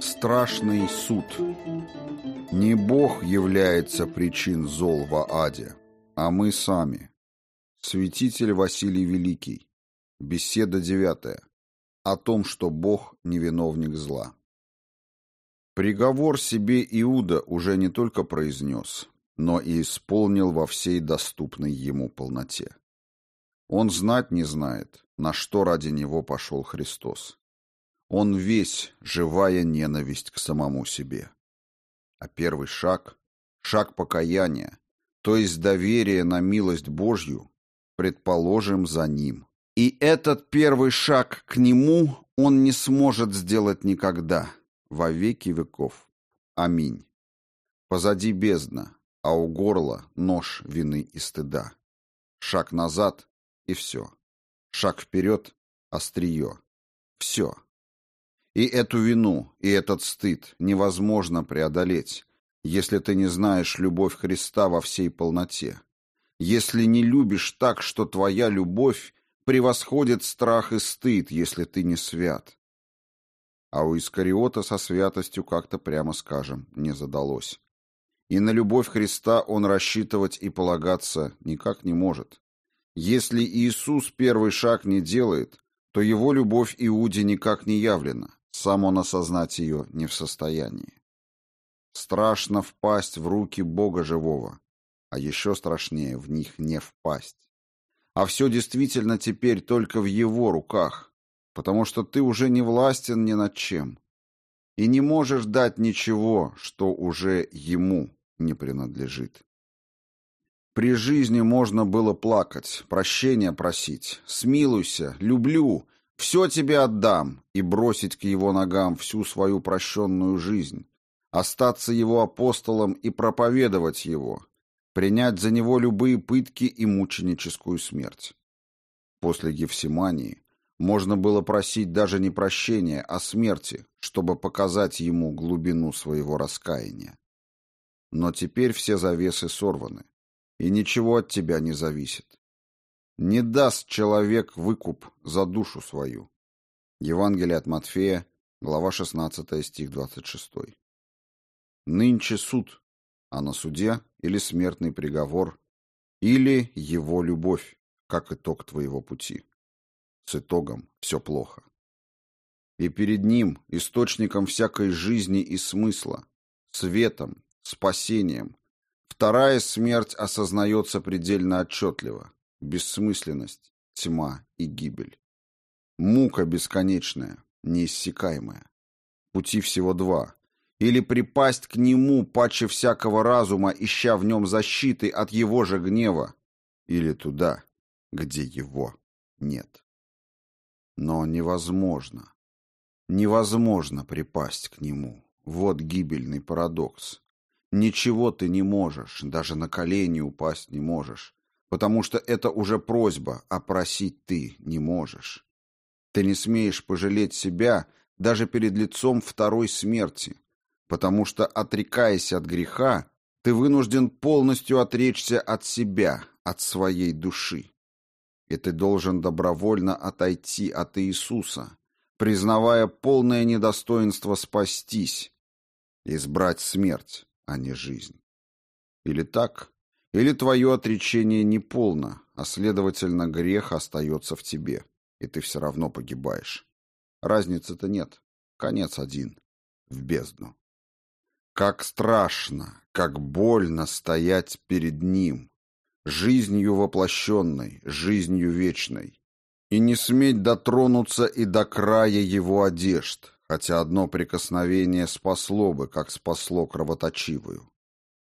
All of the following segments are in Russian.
Страшный суд. Не Бог является причин зол в аде, а мы сами. Святитель Василий Великий. Беседа девятая. О том, что Бог не виновник зла. Приговор себе Иуда уже не только произнес, но и исполнил во всей доступной ему полноте. Он знать не знает, на что ради него пошел Христос. Он весь живая ненависть к самому себе. А первый шаг — шаг покаяния, то есть доверие на милость Божью, предположим за ним. И этот первый шаг к нему он не сможет сделать никогда, во веки веков. Аминь. Позади бездна, а у горла нож вины и стыда. Шаг назад — и все. Шаг вперед — острие. Все. И эту вину, и этот стыд невозможно преодолеть, если ты не знаешь любовь Христа во всей полноте. Если не любишь так, что твоя любовь превосходит страх и стыд, если ты не свят. А у Искариота со святостью как-то, прямо скажем, не задалось. И на любовь Христа он рассчитывать и полагаться никак не может. Если Иисус первый шаг не делает, то его любовь Иуде никак не явлена. Сам он осознать ее не в состоянии. Страшно впасть в руки Бога живого, а еще страшнее в них не впасть. А все действительно теперь только в его руках, потому что ты уже не властен ни над чем и не можешь дать ничего, что уже ему не принадлежит. При жизни можно было плакать, прощения просить, смилуйся, люблю, все тебе отдам и бросить к его ногам всю свою прощенную жизнь, остаться его апостолом и проповедовать его, принять за него любые пытки и мученическую смерть. После Гефсимании можно было просить даже не прощения, а смерти, чтобы показать ему глубину своего раскаяния. Но теперь все завесы сорваны, и ничего от тебя не зависит. Не даст человек выкуп за душу свою. Евангелие от Матфея, глава 16, стих 26. Нынче суд, а на суде или смертный приговор, или его любовь, как итог твоего пути. С итогом все плохо. И перед ним, источником всякой жизни и смысла, светом, спасением, вторая смерть осознается предельно отчетливо бессмысленность, тьма и гибель. Мука бесконечная, неиссякаемая. Пути всего два. Или припасть к нему паче всякого разума, ища в нем защиты от его же гнева, или туда, где его нет. Но невозможно. Невозможно припасть к нему. Вот гибельный парадокс. Ничего ты не можешь, даже на колени упасть не можешь потому что это уже просьба, а просить ты не можешь. Ты не смеешь пожалеть себя даже перед лицом второй смерти, потому что, отрекаясь от греха, ты вынужден полностью отречься от себя, от своей души. И ты должен добровольно отойти от Иисуса, признавая полное недостоинство спастись, избрать смерть, а не жизнь. Или так, или твое отречение неполно, а следовательно грех остается в тебе, и ты все равно погибаешь. Разницы-то нет. Конец один. В бездну. Как страшно, как больно стоять перед ним, жизнью воплощенной, жизнью вечной, и не сметь дотронуться и до края его одежд, хотя одно прикосновение спасло бы, как спасло кровоточивую.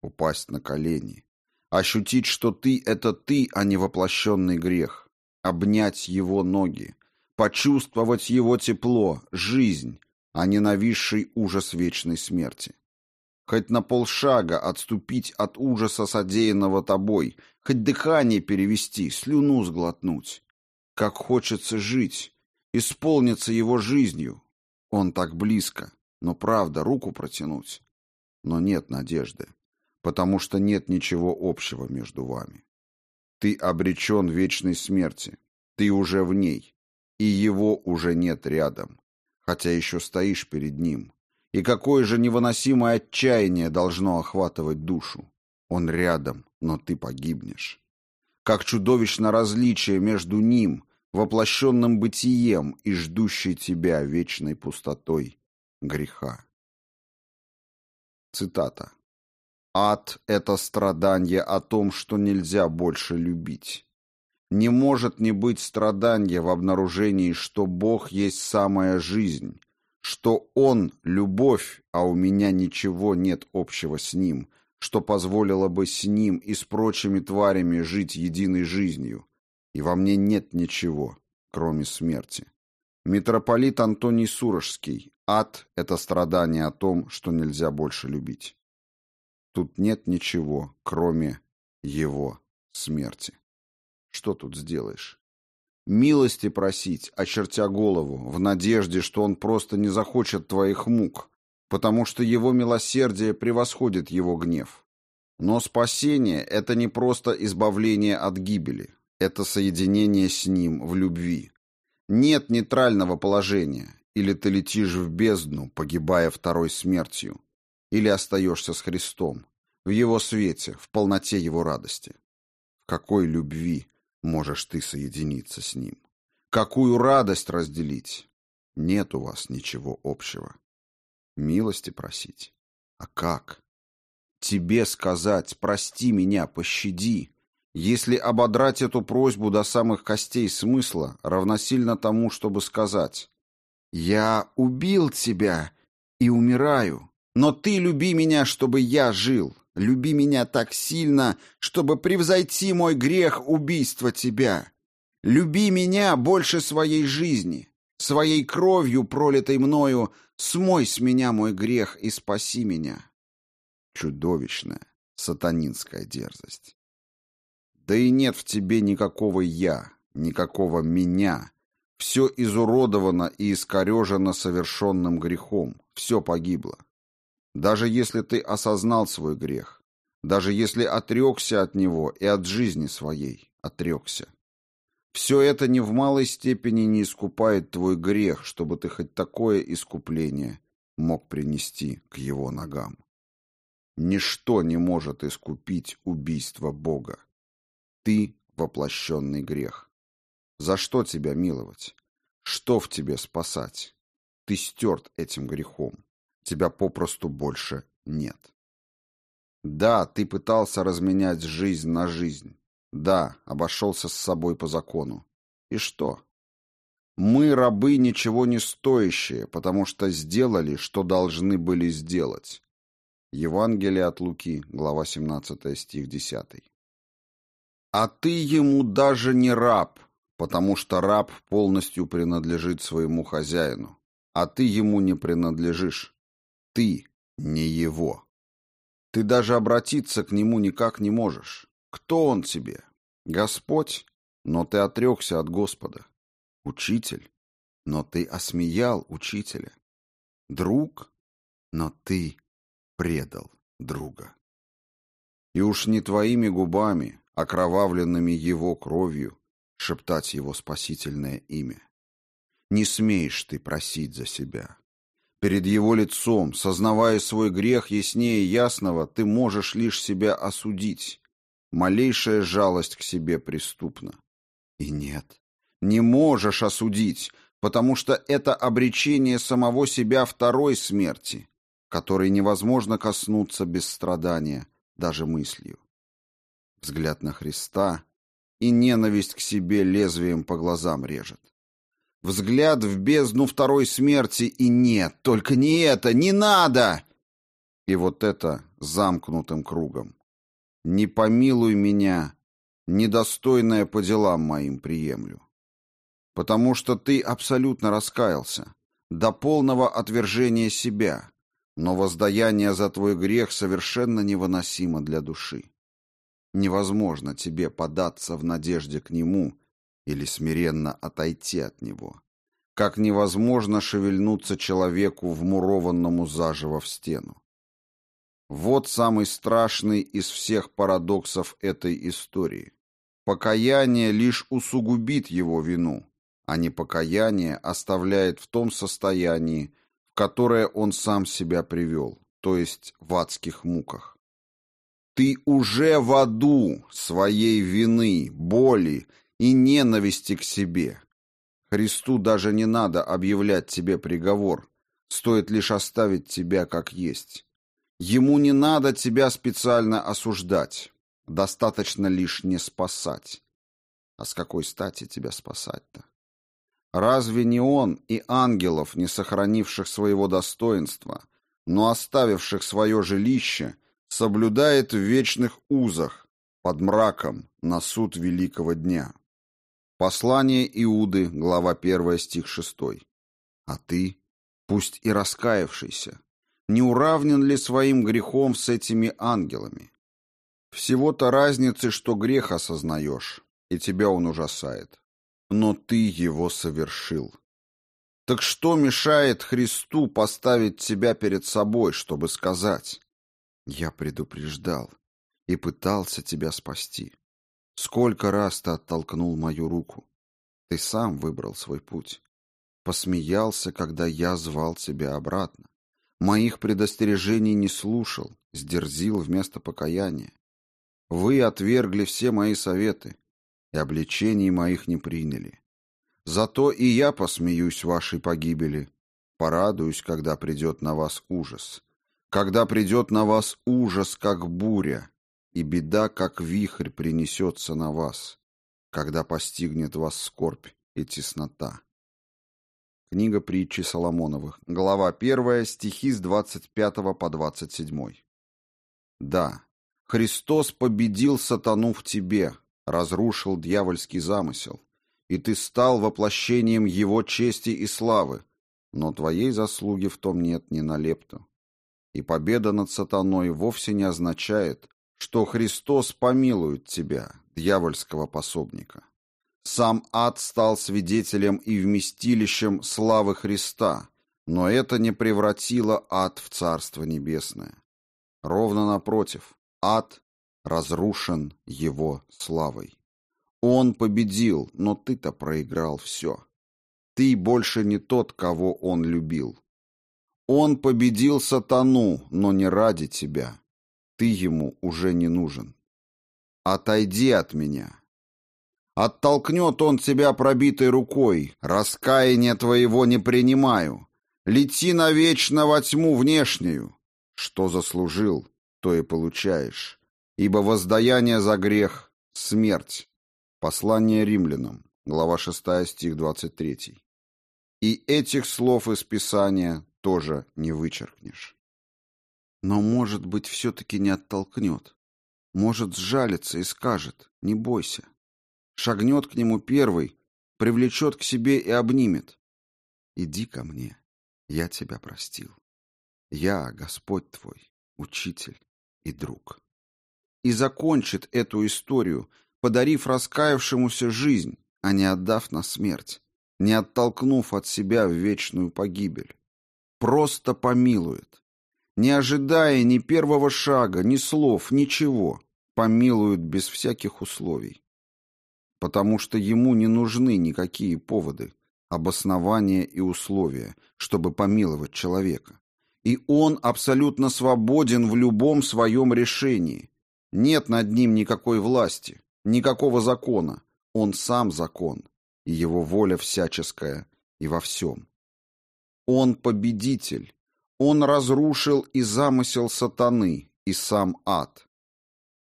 Упасть на колени, Ощутить, что ты — это ты, а не воплощенный грех. Обнять его ноги. Почувствовать его тепло, жизнь, а не нависший ужас вечной смерти. Хоть на полшага отступить от ужаса, содеянного тобой, хоть дыхание перевести, слюну сглотнуть. Как хочется жить, исполниться его жизнью. Он так близко, но правда, руку протянуть. Но нет надежды потому что нет ничего общего между вами. Ты обречен вечной смерти, ты уже в ней, и его уже нет рядом. хотя еще стоишь перед ним. И какое же невыносимое отчаяние должно охватывать душу. Он рядом, но ты погибнешь. Как чудовищно различие между ним, воплощенным бытием и ждущей тебя вечной пустотой греха. Цитата. «Ад — это страдание о том, что нельзя больше любить. Не может не быть страдания в обнаружении, что Бог есть самая жизнь, что Он — любовь, а у меня ничего нет общего с Ним, что позволило бы с Ним и с прочими тварями жить единой жизнью, и во мне нет ничего, кроме смерти. Митрополит Антоний Сурожский. Ад — это страдание о том, что нельзя больше любить. Тут нет ничего, кроме его смерти. Что тут сделаешь? Милости просить, очертя голову, в надежде, что он просто не захочет твоих мук, потому что его милосердие превосходит его гнев. Но спасение — это не просто избавление от гибели, это соединение с ним в любви. Нет нейтрального положения, или ты летишь в бездну, погибая второй смертью, или остаешься с Христом, в Его свете, в полноте Его радости. В какой любви можешь ты соединиться с ним? Какую радость разделить? Нет у вас ничего общего. Милости просить? А как? Тебе сказать «прости меня, пощади», если ободрать эту просьбу до самых костей смысла, равносильно тому, чтобы сказать «Я убил тебя и умираю, но ты люби меня, чтобы я жил, люби меня так сильно, чтобы превзойти мой грех убийства тебя. Люби меня больше своей жизни, своей кровью, пролитой мною, смой с меня мой грех и спаси меня». Чудовищная сатанинская дерзость. Да и нет в тебе никакого «я», никакого «меня», все изуродовано и искорежено совершенным грехом, все погибло. Даже если ты осознал свой грех, даже если отрекся от него и от жизни своей, отрекся. Все это ни в малой степени не искупает твой грех, чтобы ты хоть такое искупление мог принести к его ногам. Ничто не может искупить убийство Бога. Ты — воплощенный грех. За что тебя миловать? Что в тебе спасать? Ты стерт этим грехом. Тебя попросту больше нет. Да, ты пытался разменять жизнь на жизнь. Да, обошелся с собой по закону. И что? Мы, рабы, ничего не стоящие, потому что сделали, что должны были сделать. Евангелие от Луки, глава 17, стих 10. А ты ему даже не раб, потому что раб полностью принадлежит своему хозяину, а ты ему не принадлежишь. Ты не его. Ты даже обратиться к нему никак не можешь. Кто он тебе? Господь? Но ты отрекся от Господа. Учитель? Но ты осмеял учителя. Друг? Но ты предал друга. И уж не твоими губами, окровавленными его кровью, шептать его спасительное имя. Не смеешь ты просить за себя. Перед его лицом, сознавая свой грех яснее ясного, ты можешь лишь себя осудить. Малейшая жалость к себе преступна. И нет, не можешь осудить, потому что это обречение самого себя второй смерти, которой невозможно коснуться без страдания, даже мыслью. Взгляд на Христа и ненависть к себе лезвием по глазам режет. Взгляд в бездну второй смерти и нет, только не это, не надо! И вот это замкнутым кругом. Не помилуй меня, недостойное по делам моим приемлю. Потому что ты абсолютно раскаялся, до полного отвержения себя, но воздаяние за твой грех совершенно невыносимо для души. Невозможно тебе податься в надежде к Нему или смиренно отойти от Него. Как невозможно шевельнуться человеку, вмурованному заживо в стену. Вот самый страшный из всех парадоксов этой истории. Покаяние лишь усугубит его вину, а непокаяние оставляет в том состоянии, в которое он сам себя привел, то есть в адских муках. Ты уже в аду своей вины, боли и ненависти к себе. Христу даже не надо объявлять тебе приговор, стоит лишь оставить тебя как есть. Ему не надо тебя специально осуждать, достаточно лишь не спасать. А с какой стати тебя спасать-то? Разве не он и ангелов, не сохранивших своего достоинства, но оставивших свое жилище, соблюдает в вечных узах, под мраком, на суд великого дня. Послание Иуды, глава 1, стих 6. А ты, пусть и раскаявшийся, не уравнен ли своим грехом с этими ангелами? Всего-то разницы, что грех осознаешь, и тебя он ужасает. Но ты его совершил. Так что мешает Христу поставить тебя перед собой, чтобы сказать я предупреждал и пытался тебя спасти. Сколько раз ты оттолкнул мою руку. Ты сам выбрал свой путь. Посмеялся, когда я звал тебя обратно. Моих предостережений не слушал, сдерзил вместо покаяния. Вы отвергли все мои советы, и обличений моих не приняли. Зато и я посмеюсь вашей погибели, порадуюсь, когда придет на вас ужас когда придет на вас ужас, как буря, и беда, как вихрь, принесется на вас, когда постигнет вас скорбь и теснота. Книга притчи Соломоновых, глава 1, стихи с 25 по 27. Да, Христос победил сатану в тебе, разрушил дьявольский замысел, и ты стал воплощением его чести и славы, но твоей заслуги в том нет ни на лепту. И победа над сатаной вовсе не означает, что Христос помилует тебя, дьявольского пособника. Сам ад стал свидетелем и вместилищем славы Христа, но это не превратило ад в Царство Небесное. Ровно напротив, ад разрушен его славой. Он победил, но ты-то проиграл все. Ты больше не тот, кого он любил. Он победил сатану, но не ради тебя. Ты ему уже не нужен. Отойди от меня. Оттолкнет он тебя пробитой рукой. Раскаяния твоего не принимаю. Лети навечно во тьму внешнюю. Что заслужил, то и получаешь. Ибо воздаяние за грех — смерть. Послание римлянам, глава 6, стих 23. И этих слов из Писания тоже не вычеркнешь. Но, может быть, все-таки не оттолкнет. Может, сжалится и скажет «не бойся». Шагнет к нему первый, привлечет к себе и обнимет. «Иди ко мне, я тебя простил. Я Господь твой, учитель и друг». И закончит эту историю, подарив раскаявшемуся жизнь, а не отдав на смерть, не оттолкнув от себя в вечную погибель просто помилует. Не ожидая ни первого шага, ни слов, ничего, помилует без всяких условий. Потому что ему не нужны никакие поводы, обоснования и условия, чтобы помиловать человека. И он абсолютно свободен в любом своем решении. Нет над ним никакой власти, никакого закона. Он сам закон, и его воля всяческая и во всем. Он победитель. Он разрушил и замысел сатаны, и сам ад.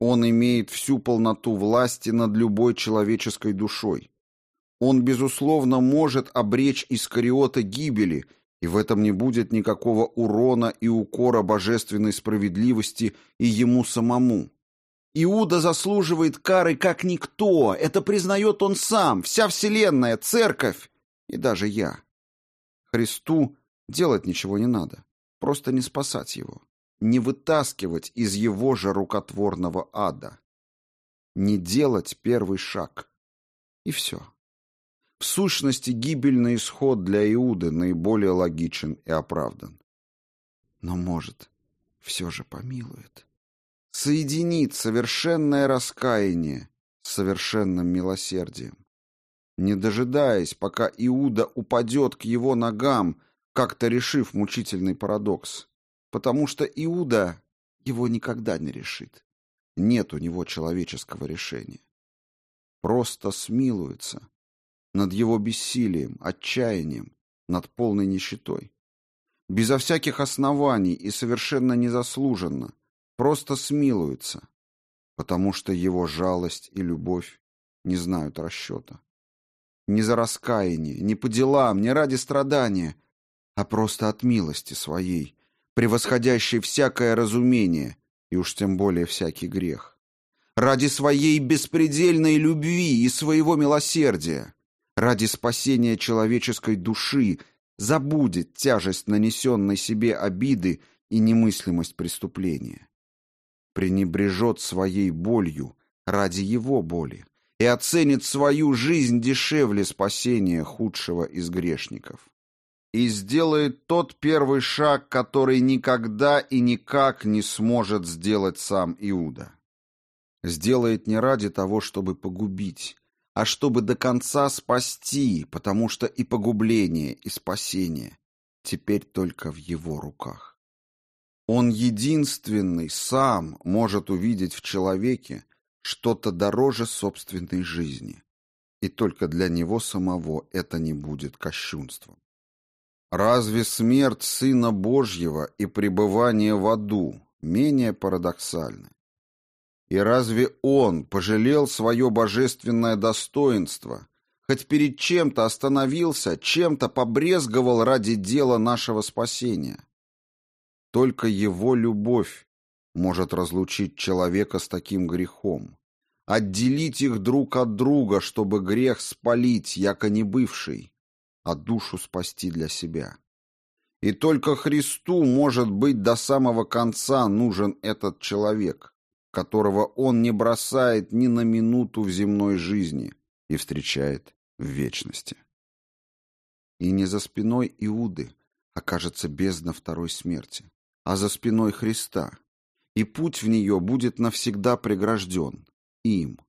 Он имеет всю полноту власти над любой человеческой душой. Он, безусловно, может обречь Искариота гибели, и в этом не будет никакого урона и укора божественной справедливости и ему самому. Иуда заслуживает кары как никто, это признает он сам, вся вселенная, церковь и даже я. Христу делать ничего не надо, просто не спасать его, не вытаскивать из его же рукотворного ада, не делать первый шаг. И все. В сущности, гибельный исход для Иуды наиболее логичен и оправдан. Но, может, все же помилует. Соединит совершенное раскаяние с совершенным милосердием. не дожидаясь, пока Иуда упадет к его ногам, как-то решив мучительный парадокс. Потому что Иуда его никогда не решит. Нет у него человеческого решения. Просто смилуется над его бессилием, отчаянием, над полной нищетой. Безо всяких оснований и совершенно незаслуженно, просто смилуется, потому что его жалость и любовь не знают расчета. Не за раскаяние, не по делам, не ради страдания, а просто от милости своей, превосходящей всякое разумение и уж тем более всякий грех. Ради своей беспредельной любви и своего милосердия, ради спасения человеческой души забудет тяжесть нанесенной себе обиды и немыслимость преступления. Пренебрежет своей болью ради его боли и оценит свою жизнь дешевле спасения худшего из грешников. И сделает тот первый шаг, который никогда и никак не сможет сделать сам Иуда. Сделает не ради того, чтобы погубить, а чтобы до конца спасти, потому что и погубление, и спасение теперь только в его руках. Он единственный сам может увидеть в человеке что-то дороже собственной жизни, и только для него самого это не будет кощунством. Разве смерть Сына Божьего и пребывание в аду менее парадоксальны? И разве он пожалел свое божественное достоинство, хоть перед чем-то остановился, чем-то побрезговал ради дела нашего спасения? Только его любовь может разлучить человека с таким грехом, отделить их друг от друга, чтобы грех спалить, яко не бывший, а душу спасти для себя. И только Христу, может быть, до самого конца нужен этот человек, которого он не бросает ни на минуту в земной жизни и встречает в вечности. И не за спиной Иуды окажется бездна второй смерти, а за спиной Христа, и путь в нее будет навсегда прегражден им.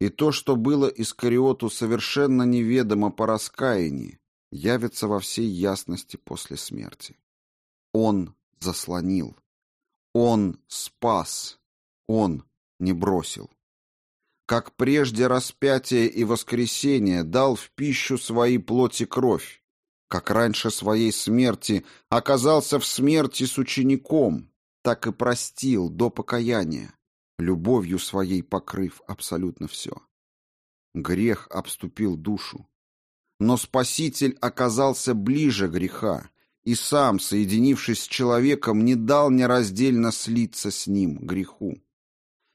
И то, что было Искариоту совершенно неведомо по раскаянии, явится во всей ясности после смерти. Он заслонил. Он спас. Он не бросил. Как прежде распятие и воскресение дал в пищу свои плоти кровь, как раньше своей смерти оказался в смерти с учеником, так и простил до покаяния, любовью своей покрыв абсолютно все. Грех обступил душу, но Спаситель оказался ближе греха и сам, соединившись с человеком, не дал нераздельно слиться с ним, греху.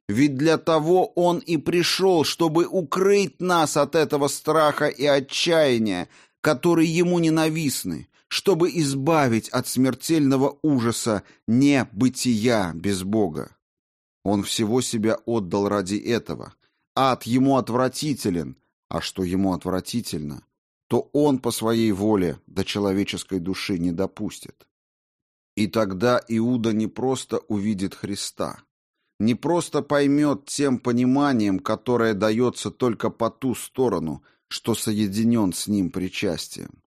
Ведь для того Он и пришел, чтобы укрыть нас от этого страха и отчаяния, которые Ему ненавистны, чтобы избавить от смертельного ужаса небытия без Бога. Он всего себя отдал ради этого. Ад Ему отвратителен, а что Ему отвратительно, то Он по своей воле до человеческой души не допустит. И тогда Иуда не просто увидит Христа – не просто поймет тем пониманием, которое дается только по ту сторону, что соединен с ним причастием,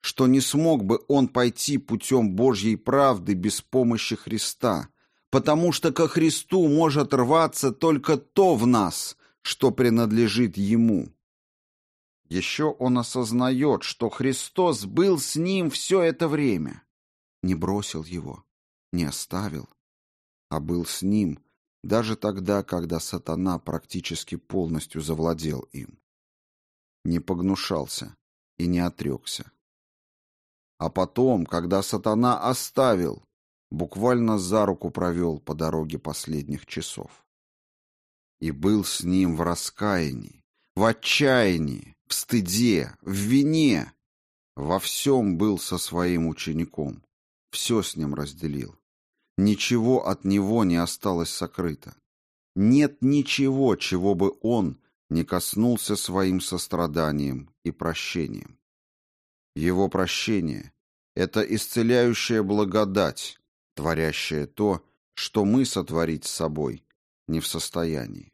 что не смог бы он пойти путем Божьей правды без помощи Христа, потому что ко Христу может рваться только то в нас, что принадлежит Ему. Еще он осознает, что Христос был с ним все это время, не бросил его, не оставил, а был с ним – даже тогда, когда сатана практически полностью завладел им. Не погнушался и не отрекся. А потом, когда сатана оставил, буквально за руку провел по дороге последних часов. И был с ним в раскаянии, в отчаянии, в стыде, в вине. Во всем был со своим учеником, все с ним разделил. Ничего от него не осталось сокрыто. Нет ничего, чего бы он не коснулся своим состраданием и прощением. Его прощение — это исцеляющая благодать, творящая то, что мы сотворить с собой не в состоянии.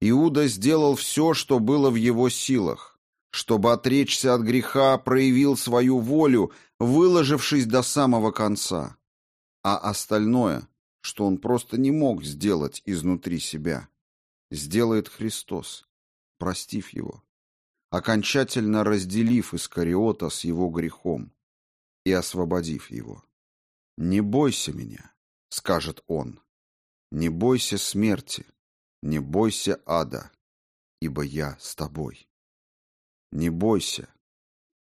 Иуда сделал все, что было в его силах, чтобы отречься от греха, проявил свою волю, выложившись до самого конца. А остальное, что он просто не мог сделать изнутри себя, сделает Христос, простив его, окончательно разделив Искариота с его грехом и освободив его. «Не бойся меня», — скажет он, — «не бойся смерти, не бойся ада, ибо я с тобой». Не бойся,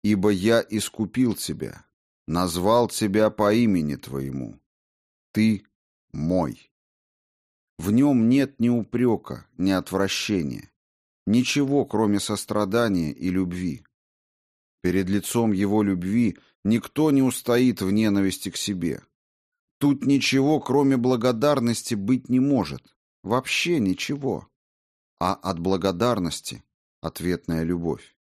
ибо я искупил тебя, назвал тебя по имени твоему. Ты мой. В нем нет ни упрека, ни отвращения, ничего, кроме сострадания и любви. Перед лицом его любви никто не устоит в ненависти к себе. Тут ничего, кроме благодарности, быть не может. Вообще ничего. А от благодарности — ответная любовь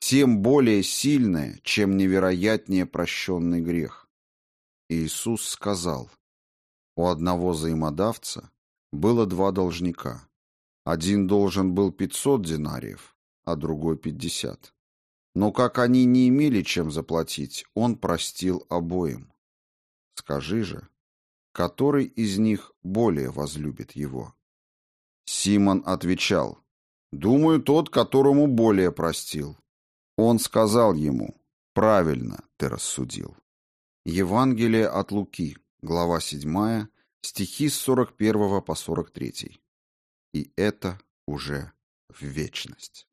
тем более сильное, чем невероятнее прощенный грех. Иисус сказал, у одного взаимодавца было два должника. Один должен был пятьсот динариев, а другой пятьдесят. Но как они не имели чем заплатить, он простил обоим. Скажи же, который из них более возлюбит его? Симон отвечал, думаю, тот, которому более простил. Он сказал ему, «Правильно ты рассудил». Евангелие от Луки, глава 7, стихи с 41 по 43. И это уже в вечность.